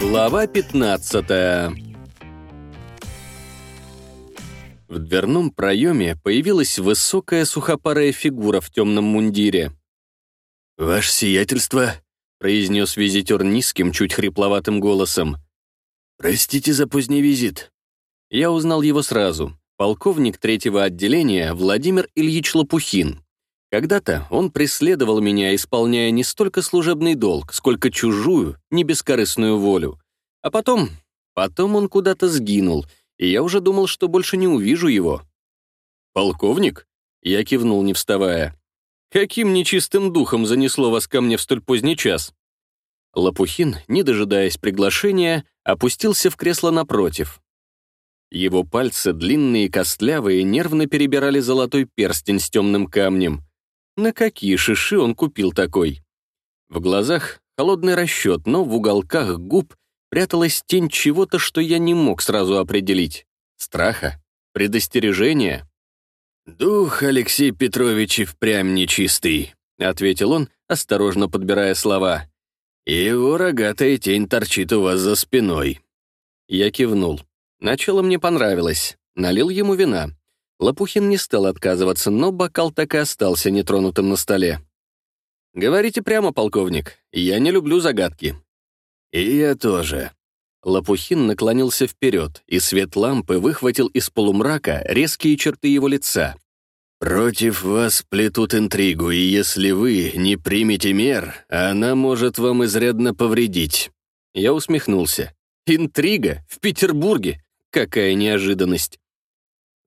Глава 15 В дверном проеме появилась высокая сухопарая фигура в темном мундире. «Ваше сиятельство», — произнес визитер низким, чуть хрипловатым голосом. «Простите за поздний визит». Я узнал его сразу. Полковник третьего отделения Владимир Ильич Лопухин. Когда-то он преследовал меня, исполняя не столько служебный долг, сколько чужую, не бескорыстную волю. А потом... Потом он куда-то сгинул, и я уже думал, что больше не увижу его. «Полковник?» — я кивнул, не вставая. «Каким нечистым духом занесло вас ко мне в столь поздний час?» Лопухин, не дожидаясь приглашения, опустился в кресло напротив. Его пальцы, длинные и костлявые, нервно перебирали золотой перстень с темным камнем. На какие шиши он купил такой? В глазах холодный расчет, но в уголках губ пряталась тень чего-то, что я не мог сразу определить. Страха? Предостережения? «Дух Алексей Петрович и впрямь нечистый», — ответил он, осторожно подбирая слова. «Его рогатая тень торчит у вас за спиной». Я кивнул. Начало мне понравилось. Налил ему вина. Лопухин не стал отказываться, но бокал так и остался нетронутым на столе. «Говорите прямо, полковник, я не люблю загадки». «И я тоже». Лопухин наклонился вперед, и свет лампы выхватил из полумрака резкие черты его лица. «Против вас плетут интригу, и если вы не примете мер, она может вам изрядно повредить». Я усмехнулся. «Интрига? В Петербурге? Какая неожиданность!»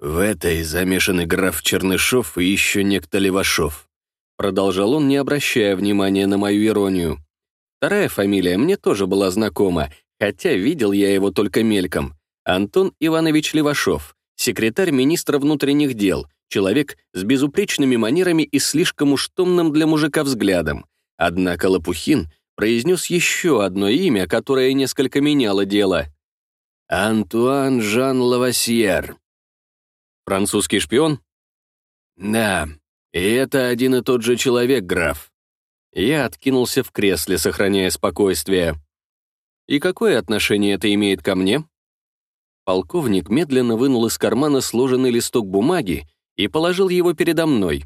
«В этой замешаны граф Чернышов и еще некто Левашов», продолжал он, не обращая внимания на мою иронию. Вторая фамилия мне тоже была знакома, хотя видел я его только мельком. Антон Иванович Левашов, секретарь министра внутренних дел, человек с безупречными манерами и слишком уж томным для мужика взглядом. Однако Лопухин произнес еще одно имя, которое несколько меняло дело. «Антуан Жан Лавасьер», Французский шпион? Да, и это один и тот же человек, граф. Я откинулся в кресле, сохраняя спокойствие. И какое отношение это имеет ко мне? Полковник медленно вынул из кармана сложенный листок бумаги и положил его передо мной.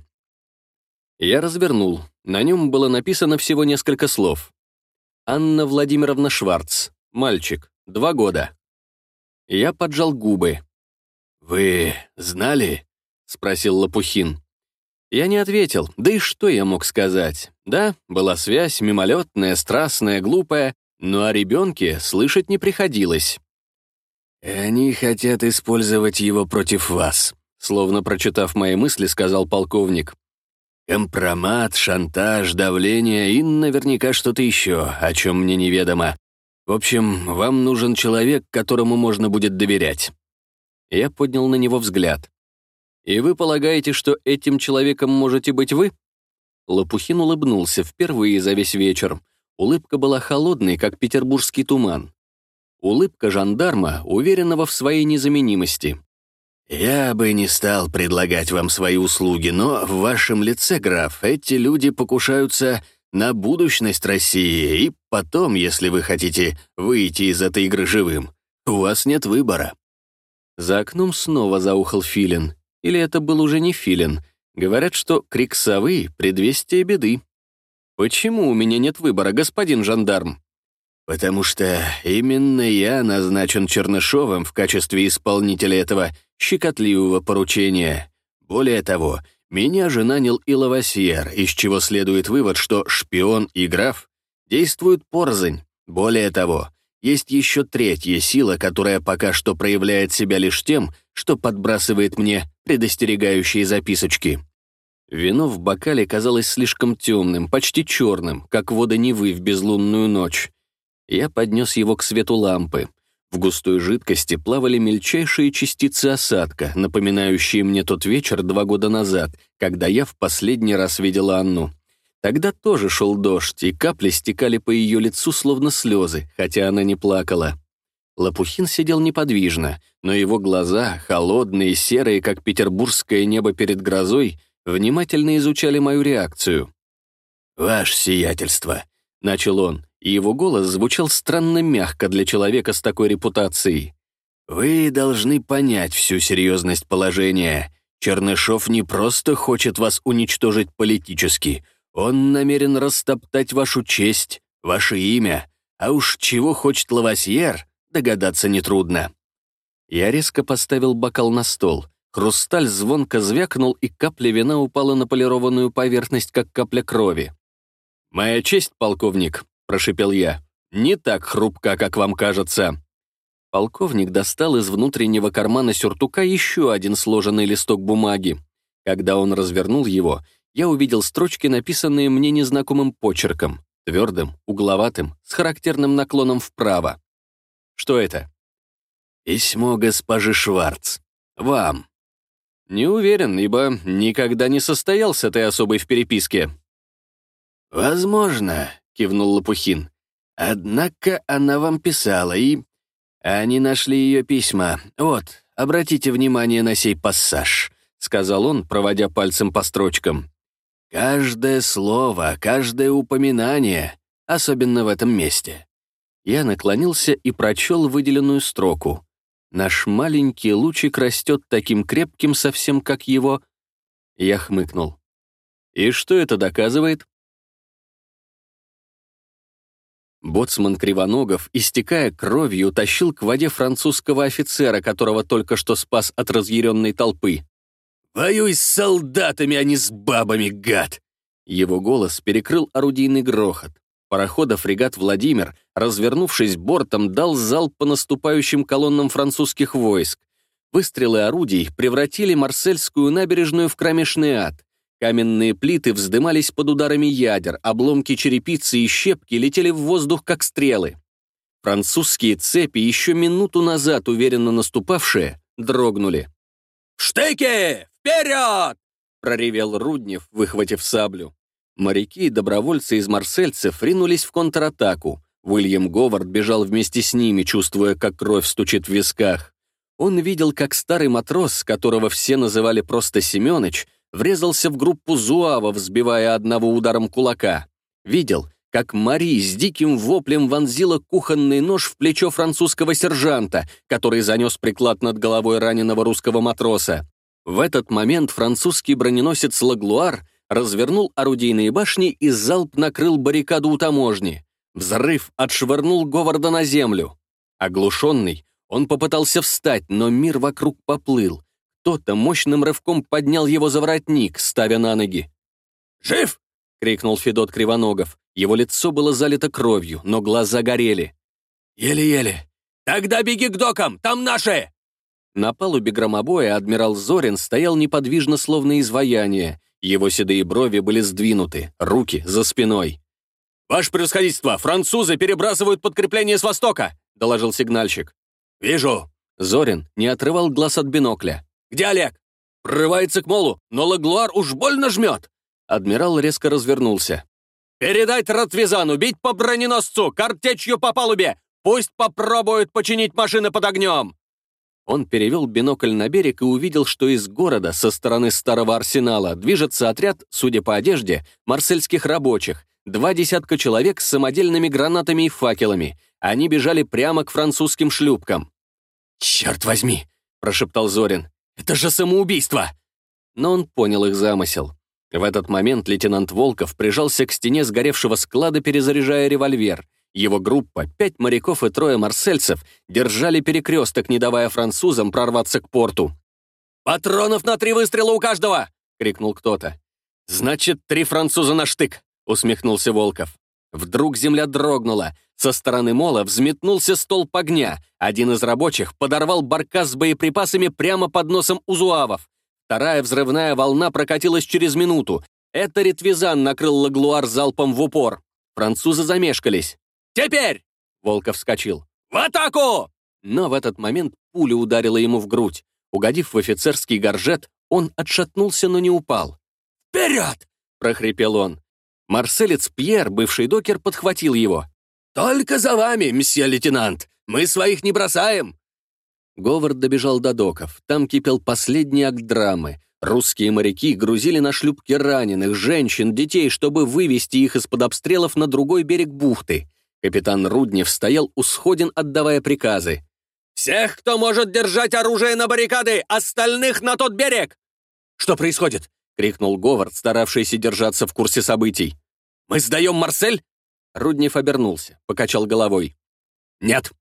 Я развернул. На нем было написано всего несколько слов. «Анна Владимировна Шварц. Мальчик. Два года». Я поджал губы. «Вы знали?» — спросил Лопухин. Я не ответил, да и что я мог сказать? Да, была связь, мимолетная, страстная, глупая, но о ребенке слышать не приходилось. «Они хотят использовать его против вас», словно прочитав мои мысли, сказал полковник. «Компромат, шантаж, давление и наверняка что-то еще, о чем мне неведомо. В общем, вам нужен человек, которому можно будет доверять. Я поднял на него взгляд. «И вы полагаете, что этим человеком можете быть вы?» Лопухин улыбнулся впервые за весь вечер. Улыбка была холодной, как петербургский туман. Улыбка жандарма, уверенного в своей незаменимости. «Я бы не стал предлагать вам свои услуги, но в вашем лице, граф, эти люди покушаются на будущность России, и потом, если вы хотите выйти из этой игры живым, у вас нет выбора». За окном снова заухал филин. Или это был уже не филин. Говорят, что крик совы — предвестие беды. Почему у меня нет выбора, господин жандарм? Потому что именно я назначен Чернышовым в качестве исполнителя этого щекотливого поручения. Более того, меня же нанял и Лавасьер, из чего следует вывод, что шпион и граф действуют порзань. Более того, есть еще третья сила, которая пока что проявляет себя лишь тем, что подбрасывает мне предостерегающие записочки. Вино в бокале казалось слишком темным, почти черным, как вода Невы в безлунную ночь. Я поднес его к свету лампы. В густой жидкости плавали мельчайшие частицы осадка, напоминающие мне тот вечер два года назад, когда я в последний раз видел Анну. Тогда тоже шел дождь, и капли стекали по ее лицу, словно слезы, хотя она не плакала. Лопухин сидел неподвижно, но его глаза, холодные, серые, как петербургское небо перед грозой, внимательно изучали мою реакцию. «Ваше сиятельство, начал он, и его голос звучал странно мягко для человека с такой репутацией. «Вы должны понять всю серьезность положения. Чернышов не просто хочет вас уничтожить политически, он намерен растоптать вашу честь, ваше имя, а уж чего хочет Лавасьер, догадаться нетрудно». Я резко поставил бокал на стол. Хрусталь звонко звякнул, и капля вина упала на полированную поверхность, как капля крови. «Моя честь, полковник», — прошипел я, — «не так хрупка, как вам кажется». Полковник достал из внутреннего кармана сюртука еще один сложенный листок бумаги. Когда он развернул его, я увидел строчки, написанные мне незнакомым почерком, твердым, угловатым, с характерным наклоном вправо. Что это? «Письмо госпожи Шварц. Вам». «Не уверен, ибо никогда не состоял с этой особой в переписке». «Возможно», — кивнул Лопухин. «Однако она вам писала, и они нашли ее письма. Вот, обратите внимание на сей пассаж», — сказал он, проводя пальцем по строчкам. «Каждое слово, каждое упоминание, особенно в этом месте». Я наклонился и прочел выделенную строку. «Наш маленький лучик растет таким крепким, совсем как его...» Я хмыкнул. «И что это доказывает?» Боцман Кривоногов, истекая кровью, тащил к воде французского офицера, которого только что спас от разъяренной толпы. «Воюй с солдатами, а не с бабами, гад!» Его голос перекрыл орудийный грохот. Парохода-фрегат «Владимир», развернувшись бортом, дал залп по наступающим колоннам французских войск. Выстрелы орудий превратили Марсельскую набережную в кромешный ад. Каменные плиты вздымались под ударами ядер, обломки черепицы и щепки летели в воздух, как стрелы. Французские цепи, еще минуту назад уверенно наступавшие, дрогнули. «Штыки! Вперед!» — проревел Руднев, выхватив саблю. Моряки и добровольцы из марсельцев ринулись в контратаку. Уильям Говард бежал вместе с ними, чувствуя, как кровь стучит в висках. Он видел, как старый матрос, которого все называли просто Семёныч, врезался в группу зуавов, сбивая одного ударом кулака. Видел, как Мари с диким воплем вонзила кухонный нож в плечо французского сержанта, который занес приклад над головой раненого русского матроса. В этот момент французский броненосец «Лаглуар» развернул орудийные башни и залп накрыл баррикаду у таможни. Взрыв отшвырнул Говарда на землю. Оглушенный, он попытался встать, но мир вокруг поплыл. Кто-то мощным рывком поднял его за воротник, ставя на ноги. «Жив!» — крикнул Федот Кривоногов. Его лицо было залито кровью, но глаза горели. «Еле-еле. Тогда беги к докам, там наши!» На палубе громобоя адмирал Зорин стоял неподвижно, словно изваяние. Его седые брови были сдвинуты, руки за спиной. «Ваше превосходительство, французы перебрасывают подкрепление с востока!» — доложил сигнальщик. «Вижу!» Зорин не отрывал глаз от бинокля. «Где Олег?» «Прорывается к молу, но Лаглуар уж больно жмет!» Адмирал резко развернулся. «Передать Ратвизану, бить по броненосцу, картечью по палубе! Пусть попробуют починить машины под огнем!» Он перевел бинокль на берег и увидел, что из города, со стороны старого арсенала, движется отряд, судя по одежде, марсельских рабочих, два десятка человек с самодельными гранатами и факелами. Они бежали прямо к французским шлюпкам. «Черт возьми!» — прошептал Зорин. «Это же самоубийство!» Но он понял их замысел. В этот момент лейтенант Волков прижался к стене сгоревшего склада, перезаряжая револьвер. Его группа, пять моряков и трое марсельцев, держали перекресток, не давая французам прорваться к порту. «Патронов на три выстрела у каждого!» — крикнул кто-то. «Значит, три француза на штык!» — усмехнулся Волков. Вдруг земля дрогнула. Со стороны мола взметнулся столб огня. Один из рабочих подорвал баркас с боеприпасами прямо под носом у зуавов. Вторая взрывная волна прокатилась через минуту. Это ретвизан накрыл Лаглуар залпом в упор. Французы замешкались. «Теперь!» — Волков вскочил. «В атаку!» Но в этот момент пуля ударила ему в грудь. Угодив в офицерский горжет, он отшатнулся, но не упал. «Вперед!» — прохрипел он. Марселец Пьер, бывший докер, подхватил его. «Только за вами, месье лейтенант! Мы своих не бросаем!» Говард добежал до доков. Там кипел последний акт драмы. Русские моряки грузили на шлюпки раненых, женщин, детей, чтобы вывести их из-под обстрелов на другой берег бухты. Капитан Руднев стоял у сходин, отдавая приказы. «Всех, кто может держать оружие на баррикады, остальных на тот берег!» «Что происходит?» — крикнул Говард, старавшийся держаться в курсе событий. «Мы сдаем Марсель?» Руднев обернулся, покачал головой. «Нет».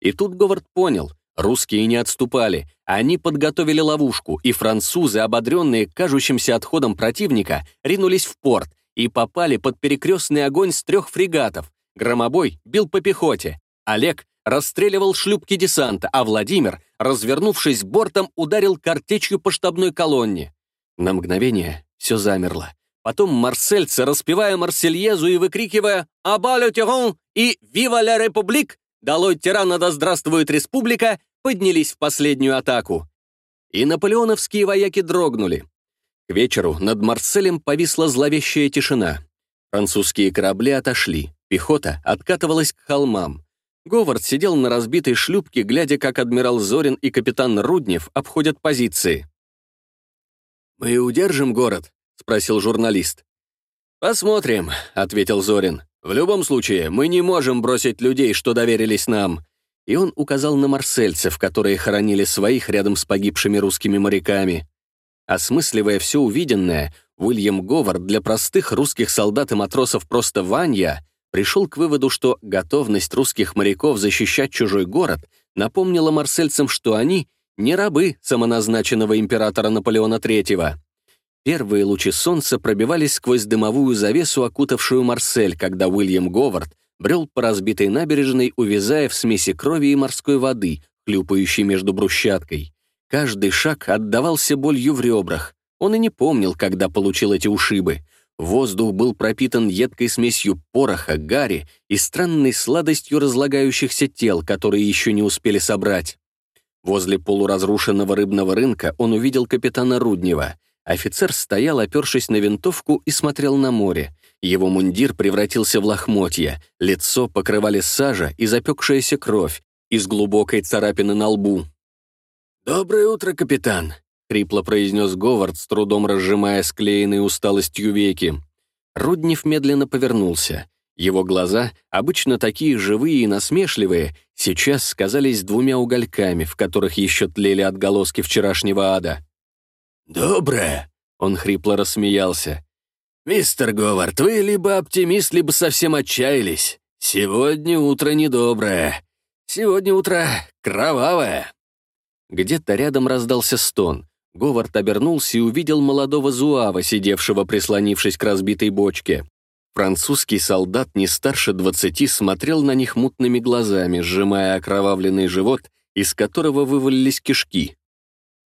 И тут Говард понял, русские не отступали, они подготовили ловушку, и французы, ободренные кажущимся отходом противника, ринулись в порт и попали под перекрестный огонь с трех фрегатов. Громобой бил по пехоте, Олег расстреливал шлюпки десанта, а Владимир, развернувшись бортом, ударил картечью по штабной колонне. На мгновение все замерло. Потом марсельцы, распевая Марсельезу и выкрикивая «Аба ле тиран» и «Вива ля републик!» «Долой тирана да здравствует республика!» поднялись в последнюю атаку. И наполеоновские вояки дрогнули. К вечеру над Марселем повисла зловещая тишина. Французские корабли отошли, пехота откатывалась к холмам. Говард сидел на разбитой шлюпке, глядя, как адмирал Зорин и капитан Руднев обходят позиции. «Мы удержим город?» — спросил журналист. «Посмотрим», — ответил Зорин. «В любом случае, мы не можем бросить людей, что доверились нам». И он указал на марсельцев, которые хоронили своих рядом с погибшими русскими моряками. Осмысливая все увиденное, Уильям Говард для простых русских солдат и матросов просто Ванья пришел к выводу, что готовность русских моряков защищать чужой город напомнила марсельцам, что они не рабы самоназначенного императора Наполеона III. Первые лучи солнца пробивались сквозь дымовую завесу, окутавшую Марсель, когда Уильям Говард брел по разбитой набережной, увязая в смеси крови и морской воды, хлюпающей между брусчаткой. Каждый шаг отдавался болью в ребрах. Он и не помнил, когда получил эти ушибы. Воздух был пропитан едкой смесью пороха, гари и странной сладостью разлагающихся тел, которые еще не успели собрать. Возле полуразрушенного рыбного рынка он увидел капитана Руднева. Офицер стоял, опершись на винтовку, и смотрел на море. Его мундир превратился в лохмотья, лицо покрывали сажа и запекшаяся кровь из глубокой царапины на лбу. «Доброе утро, капитан», — хрипло произнес Говард, с трудом разжимая склеенные усталостью веки. Руднев медленно повернулся. Его глаза, обычно такие живые и насмешливые, сейчас сказались двумя угольками, в которых еще тлели отголоски вчерашнего ада. «Доброе!» — он хрипло рассмеялся. «Мистер Говард, вы либо оптимист, либо совсем отчаялись. Сегодня утро недоброе. Сегодня утро кровавое». Где-то рядом раздался стон. Говард обернулся и увидел молодого зуава, сидевшего, прислонившись к разбитой бочке. Французский солдат не старше двадцати смотрел на них мутными глазами, сжимая окровавленный живот, из которого вывалились кишки.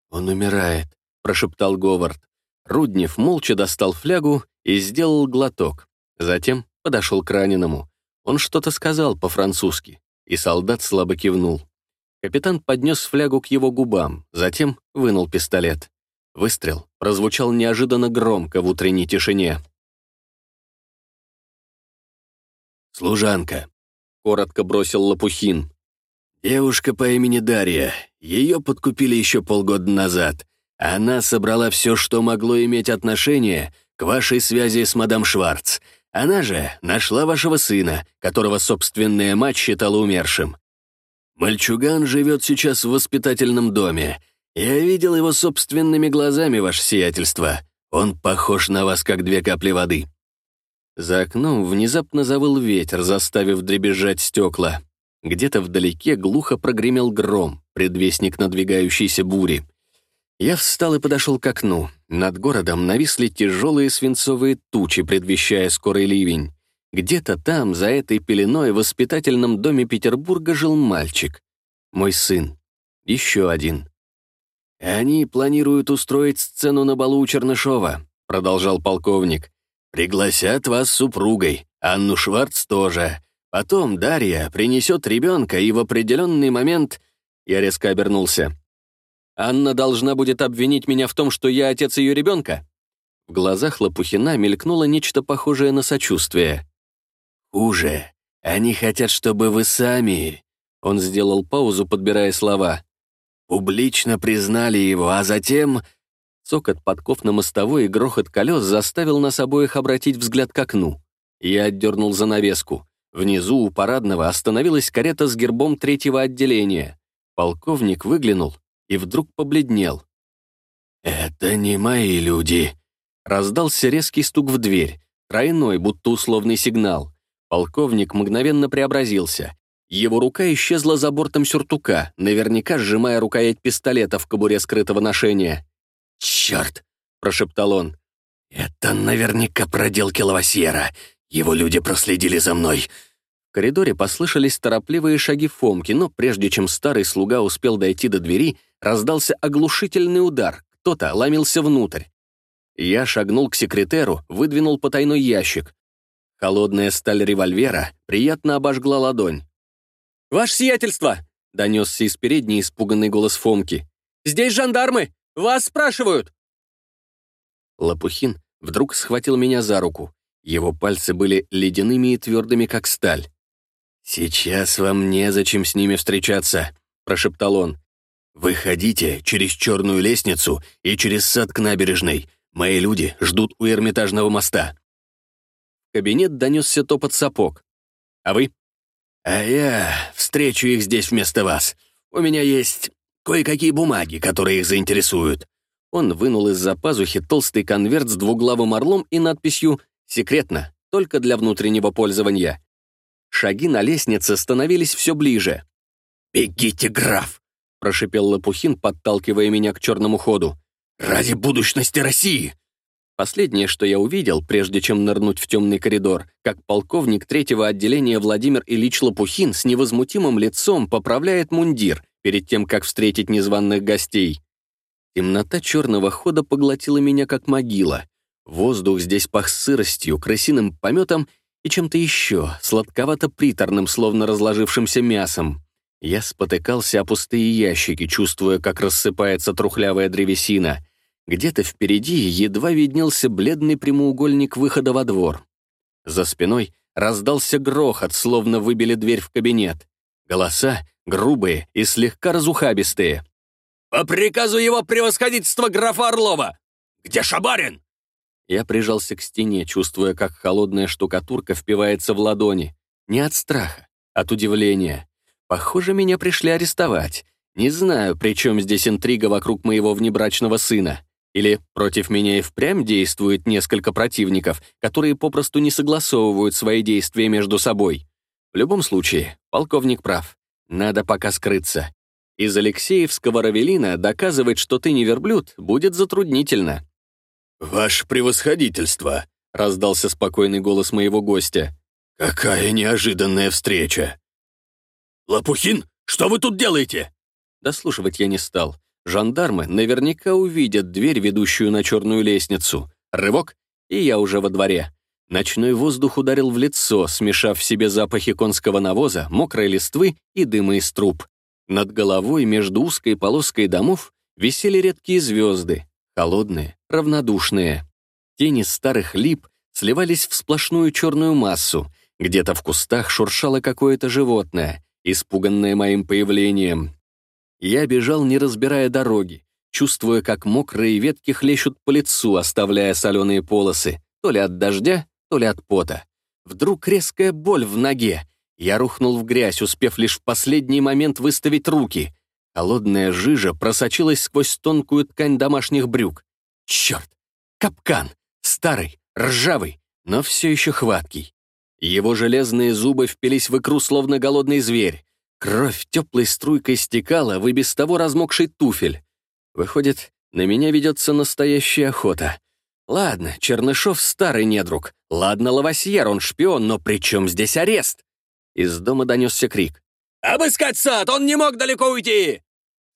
«Он умирает», — прошептал Говард. Руднев молча достал флягу и сделал глоток. Затем подошел к раненому. Он что-то сказал по-французски, и солдат слабо кивнул. Капитан поднес флягу к его губам, затем вынул пистолет. Выстрел прозвучал неожиданно громко в утренней тишине. «Служанка», — коротко бросил Лопухин. «Девушка по имени Дарья. Ее подкупили еще полгода назад. Она собрала все, что могло иметь отношение к вашей связи с мадам Шварц. Она же нашла вашего сына, которого собственная мать считала умершим. Мальчуган живет сейчас в воспитательном доме. Я видел его собственными глазами, ваше сиятельство. Он похож на вас, как две капли воды». За окном внезапно завыл ветер, заставив дребезжать стекла. Где-то вдалеке глухо прогремел гром, предвестник надвигающейся бури. Я встал и подошел к окну. Над городом нависли тяжелые свинцовые тучи, предвещая скорый ливень. Где-то там, за этой пеленой, в воспитательном доме Петербурга жил мальчик. Мой сын. Еще один. «Они планируют устроить сцену на балу у Чернышова», продолжал полковник. «Пригласят вас с супругой, Анну Шварц тоже. Потом Дарья принесет ребенка, и в определенный момент...» Я резко обернулся. «Анна должна будет обвинить меня в том, что я отец ее ребенка?» В глазах Лопухина мелькнуло нечто похожее на сочувствие. «Хуже. Они хотят, чтобы вы сами...» Он сделал паузу, подбирая слова. «Публично признали его, а затем...» Цокот подков на мостовой и грохот колес заставил нас обоих обратить взгляд к окну. Я отдернул занавеску. Внизу у парадного остановилась карета с гербом третьего отделения. Полковник выглянул и вдруг побледнел. «Это не мои люди», — раздался резкий стук в дверь, тройной, будто условный сигнал. Полковник мгновенно преобразился. Его рука исчезла за бортом сюртука, наверняка сжимая рукоять пистолета в кобуре скрытого ношения. «Черт!» — прошептал он. «Это наверняка проделки Лавасьера. Его люди проследили за мной». В коридоре послышались торопливые шаги Фомки, но прежде чем старый слуга успел дойти до двери, раздался оглушительный удар. Кто-то ломился внутрь. Я шагнул к секретеру, выдвинул потайной ящик. Холодная сталь револьвера приятно обожгла ладонь. «Ваше сиятельство!» — донесся из передней испуганный голос Фомки. «Здесь жандармы! Вас спрашивают!» Лопухин вдруг схватил меня за руку. Его пальцы были ледяными и твердыми, как сталь. «Сейчас вам незачем с ними встречаться», — прошептал он. «Выходите через черную лестницу и через сад к набережной. Мои люди ждут у Эрмитажного моста». Кабинет донесся топот сапог. «А вы?» «А я встречу их здесь вместо вас. У меня есть кое-какие бумаги, которые их заинтересуют». Он вынул из-за пазухи толстый конверт с двуглавым орлом и надписью «Секретно, только для внутреннего пользования». Шаги на лестнице становились все ближе. «Бегите, граф!» — прошипел Лопухин, подталкивая меня к черному ходу. «Ради будущности России!» Последнее, что я увидел, прежде чем нырнуть в темный коридор, как полковник третьего отделения Владимир Ильич Лопухин с невозмутимым лицом поправляет мундир перед тем, как встретить незваных гостей. Темнота черного хода поглотила меня, как могила. Воздух здесь пах сыростью, крысиным пометом и чем-то еще, сладковато-приторным, словно разложившимся мясом. Я спотыкался о пустые ящики, чувствуя, как рассыпается трухлявая древесина. Где-то впереди едва виднелся бледный прямоугольник выхода во двор. За спиной раздался грохот, словно выбили дверь в кабинет. Голоса грубые и слегка разухабистые. «По приказу его превосходительства графа Орлова! Где Шабарин?» Я прижался к стене, чувствуя, как холодная штукатурка впивается в ладони. Не от страха, от удивления. Похоже, меня пришли арестовать. Не знаю, при чем здесь интрига вокруг моего внебрачного сына. Или против меня и впрямь действует несколько противников, которые попросту не согласовывают свои действия между собой. В любом случае, полковник прав. Надо пока скрыться. Из Алексеевского Равелина доказывать, что ты не верблюд, будет затруднительно. «Ваше превосходительство», — раздался спокойный голос моего гостя. «Какая неожиданная встреча!» «Лопухин, что вы тут делаете?» Дослушивать я не стал. Жандармы наверняка увидят дверь, ведущую на черную лестницу. Рывок, и я уже во дворе. Ночной воздух ударил в лицо, смешав в себе запахи конского навоза, мокрой листвы и дыма из труб. Над головой между узкой полоской домов висели редкие звезды, холодные, равнодушные. Тени старых лип сливались в сплошную черную массу. Где-то в кустах шуршало какое-то животное, испуганное моим появлением. Я бежал, не разбирая дороги, чувствуя, как мокрые ветки хлещут по лицу, оставляя соленые полосы, то ли от дождя, то ли от пота. Вдруг резкая боль в ноге. Я рухнул в грязь, успев лишь в последний момент выставить руки. Холодная жижа просочилась сквозь тонкую ткань домашних брюк. Черт! Капкан! Старый, ржавый, но все еще хваткий. Его железные зубы впились в икру, словно голодный зверь. Кровь теплой струйкой стекала в и без того размокший туфель. Выходит, на меня ведется настоящая охота. Ладно, Чернышов старый недруг. Ладно, Лавасьер, он шпион, но при чем здесь арест? Из дома донесся крик. «Обыскать сад! Он не мог далеко уйти!»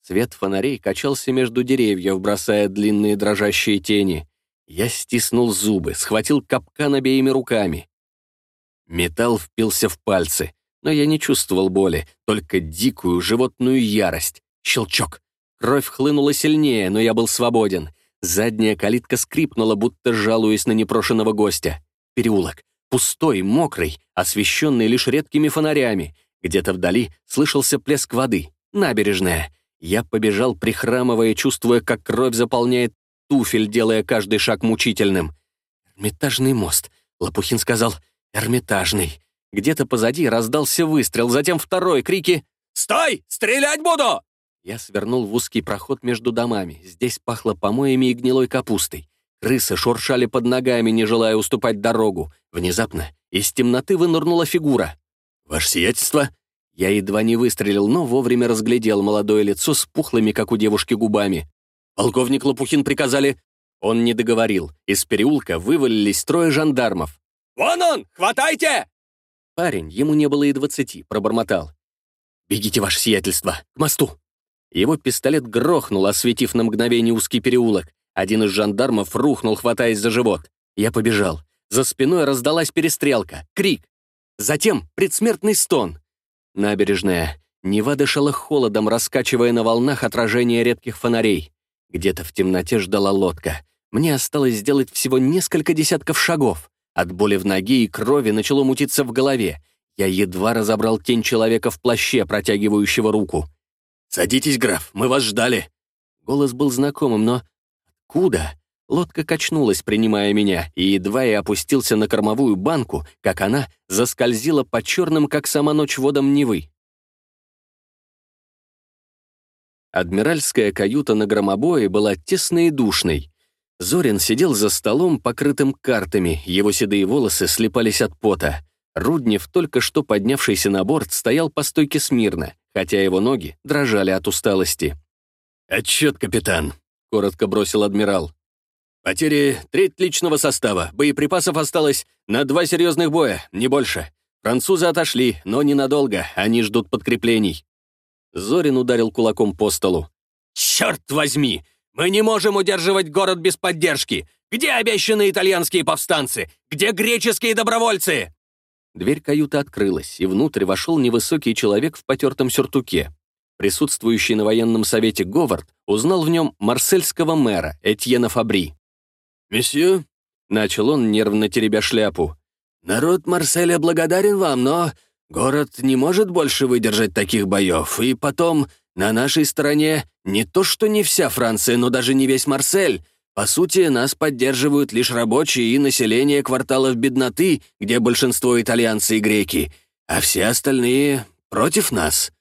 Свет фонарей качался между деревьев, бросая длинные дрожащие тени. Я стиснул зубы, схватил капкан обеими руками. Металл впился в пальцы, но я не чувствовал боли, только дикую животную ярость. Щелчок. Кровь хлынула сильнее, но я был свободен. Задняя калитка скрипнула, будто жалуясь на непрошенного гостя. Переулок. Пустой, мокрый, освещенный лишь редкими фонарями. Где-то вдали слышался плеск воды. Набережная. Я побежал, прихрамывая, чувствуя, как кровь заполняет туфель, делая каждый шаг мучительным. «Эрмитажный мост», — Лопухин сказал, «Эрмитажный». Где-то позади раздался выстрел, затем второй, крики «Стой! Стрелять буду!» Я свернул в узкий проход между домами. Здесь пахло помоями и гнилой капустой. Крысы шуршали под ногами, не желая уступать дорогу. Внезапно из темноты вынырнула фигура. «Ваше сиятельство!» Я едва не выстрелил, но вовремя разглядел молодое лицо с пухлыми, как у девушки, губами. «Полковник Лопухин приказали...» Он не договорил. Из переулка вывалились трое жандармов. «Вон он! Хватайте!» Парень, ему не было и двадцати, пробормотал. «Бегите, ваше сиятельство, к мосту!» Его пистолет грохнул, осветив на мгновение узкий переулок. Один из жандармов рухнул, хватаясь за живот. Я побежал. За спиной раздалась перестрелка, крик. Затем предсмертный стон. Набережная. Нева дышала холодом, раскачивая на волнах отражение редких фонарей. Где-то в темноте ждала лодка. Мне осталось сделать всего несколько десятков шагов. От боли в ноге и крови начало мутиться в голове. Я едва разобрал тень человека в плаще, протягивающего руку. «Садитесь, граф, мы вас ждали». Голос был знакомым, но... Откуда? Лодка качнулась, принимая меня, и едва я опустился на кормовую банку, как она заскользила по черным, как сама ночь водам Невы. Адмиральская каюта на громобое была тесной и душной. Зорин сидел за столом, покрытым картами, его седые волосы слепались от пота. Руднев, только что поднявшийся на борт, стоял по стойке смирно, хотя его ноги дрожали от усталости. «Отчет, капитан», — коротко бросил адмирал. «Потери треть личного состава, боеприпасов осталось на два серьезных боя, не больше. Французы отошли, но ненадолго, они ждут подкреплений». Зорин ударил кулаком по столу. «Черт возьми! Мы не можем удерживать город без поддержки! Где обещанные итальянские повстанцы? Где греческие добровольцы?» Дверь каюты открылась, и внутрь вошел невысокий человек в потертом сюртуке. Присутствующий на военном совете Говард узнал в нем марсельского мэра Этьена Фабри. «Месье», — начал он, нервно теребя шляпу, «народ Марселя благодарен вам, но город не может больше выдержать таких боев, и потом на нашей стороне не то что не вся Франция, но даже не весь Марсель, по сути, нас поддерживают лишь рабочие и население кварталов бедноты, где большинство итальянцы и греки, а все остальные против нас».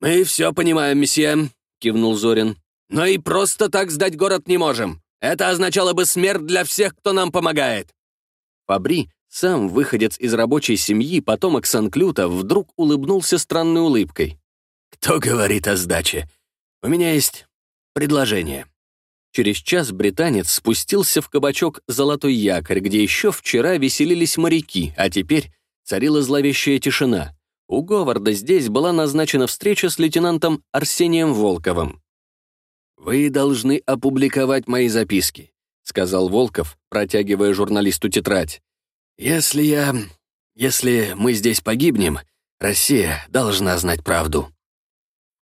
«Мы все понимаем, месье», — кивнул Зорин. «Но и просто так сдать город не можем. Это означало бы смерть для всех, кто нам помогает». Фабри, сам выходец из рабочей семьи, потомок Сан-Клюта, вдруг улыбнулся странной улыбкой. «Кто говорит о сдаче? У меня есть предложение». Через час британец спустился в кабачок «Золотой якорь», где еще вчера веселились моряки, а теперь царила зловещая тишина. У Говарда здесь была назначена встреча с лейтенантом Арсением Волковым. «Вы должны опубликовать мои записки», — сказал Волков, протягивая журналисту тетрадь. «Если я... если мы здесь погибнем, Россия должна знать правду».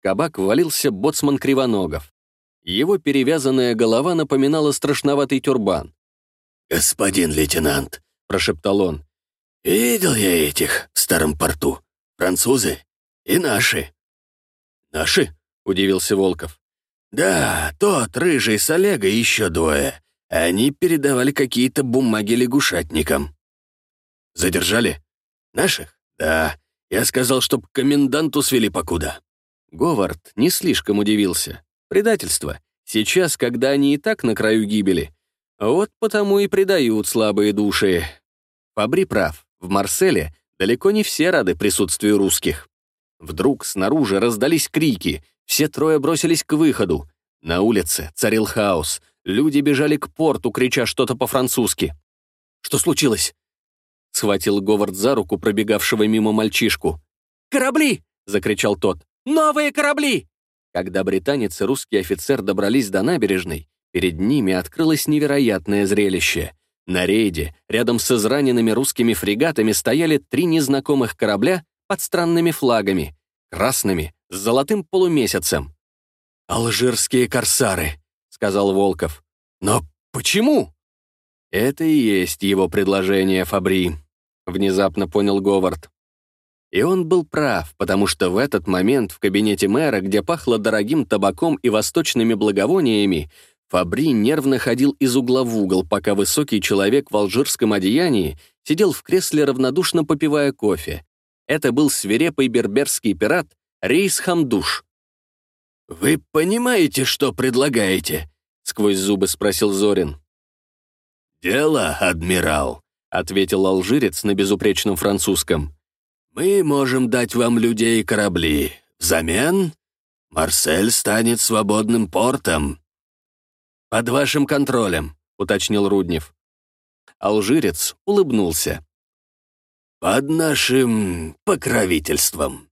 Кабак ввалился боцман Кривоногов. Его перевязанная голова напоминала страшноватый тюрбан. «Господин лейтенант», — прошептал он, — «видел я этих в старом порту. Французы и наши». «Наши?» — удивился Волков. «Да, тот, рыжий с Олега и еще двое. Они передавали какие-то бумаги лягушатникам». «Задержали?» «Наших? Да. Я сказал, чтоб коменданту свели покуда». Говард не слишком удивился. Предательство. Сейчас, когда они и так на краю гибели. Вот потому и предают слабые души. Фабри прав. В Марселе далеко не все рады присутствию русских. Вдруг снаружи раздались крики. Все трое бросились к выходу. На улице царил хаос. Люди бежали к порту, крича что-то по-французски. «Что случилось?» Схватил Говард за руку пробегавшего мимо мальчишку. «Корабли!» — закричал тот. «Новые корабли!» Когда британец и русский офицер добрались до набережной, перед ними открылось невероятное зрелище. На рейде, рядом с израненными русскими фрегатами, стояли три незнакомых корабля под странными флагами, красными, с золотым полумесяцем. «Алжирские корсары», — сказал Волков. «Но почему?» «Это и есть его предложение, Фабри», — внезапно понял Говард. И он был прав, потому что в этот момент в кабинете мэра, где пахло дорогим табаком и восточными благовониями, Фабри нервно ходил из угла в угол, пока высокий человек в алжирском одеянии сидел в кресле, равнодушно попивая кофе. Это был свирепый берберский пират Рейс Хамдуш. «Вы понимаете, что предлагаете?» — сквозь зубы спросил Зорин. «Дело, адмирал», — ответил алжирец на безупречном французском. «Мы можем дать вам людей и корабли. Взамен Марсель станет свободным портом». «Под вашим контролем», — уточнил Руднев. Алжирец улыбнулся. «Под нашим покровительством».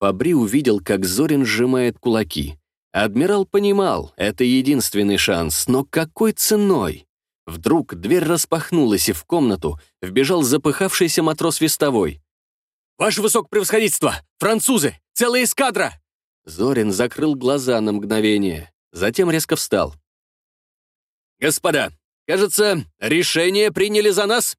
Фабри увидел, как Зорин сжимает кулаки. Адмирал понимал, это единственный шанс, но какой ценой? Вдруг дверь распахнулась, и в комнату вбежал запыхавшийся матрос вестовой. «Ваше высокопревосходительство! Французы! Целая эскадра!» Зорин закрыл глаза на мгновение, затем резко встал. «Господа, кажется, решение приняли за нас?»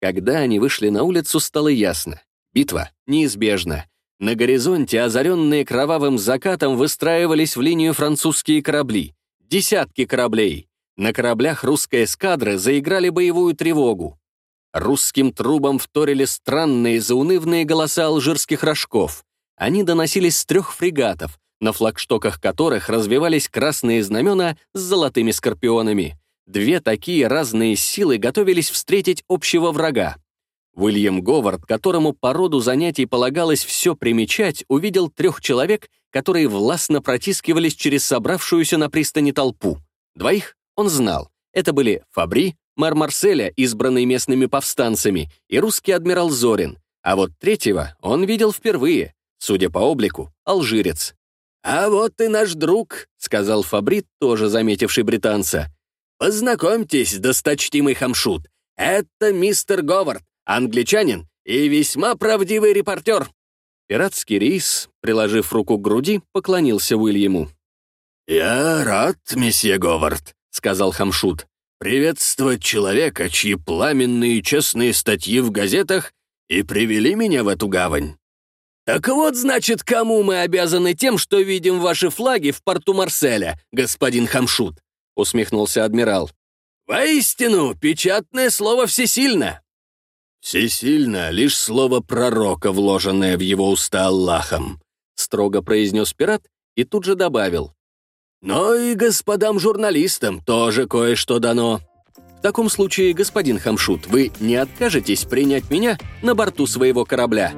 Когда они вышли на улицу, стало ясно. Битва неизбежна. На горизонте, озаренные кровавым закатом, выстраивались в линию французские корабли. Десятки кораблей. На кораблях русской эскадры заиграли боевую тревогу. Русским трубам вторили странные заунывные голоса алжирских рожков. Они доносились с трех фрегатов, на флагштоках которых развивались красные знамена с золотыми скорпионами. Две такие разные силы готовились встретить общего врага. Уильям Говард, которому по роду занятий полагалось все примечать, увидел трех человек, которые властно протискивались через собравшуюся на пристани толпу. Двоих он знал. Это были Фабри, мэр Марселя, избранный местными повстанцами, и русский адмирал Зорин. А вот третьего он видел впервые. Судя по облику, алжирец. «А вот и наш друг», — сказал Фабри, тоже заметивший британца. «Познакомьтесь, досточтимый Хамшут. Это мистер Говард, англичанин и весьма правдивый репортер». Пиратский рейс, приложив руку к груди, поклонился Уильяму. «Я рад, месье Говард», — сказал Хамшут, «приветствовать человека, чьи пламенные и честные статьи в газетах и привели меня в эту гавань». «Так вот, значит, кому мы обязаны тем, что видим ваши флаги в порту Марселя, господин Хамшут», — усмехнулся адмирал. «Воистину, печатное слово всесильно». «Всесильно — лишь слово пророка, вложенное в его уста Аллахом», — строго произнес пират и тут же добавил. Но и господам журналистам тоже кое-что дано. В таком случае, господин Хамшут, вы не откажетесь принять меня на борту своего корабля?»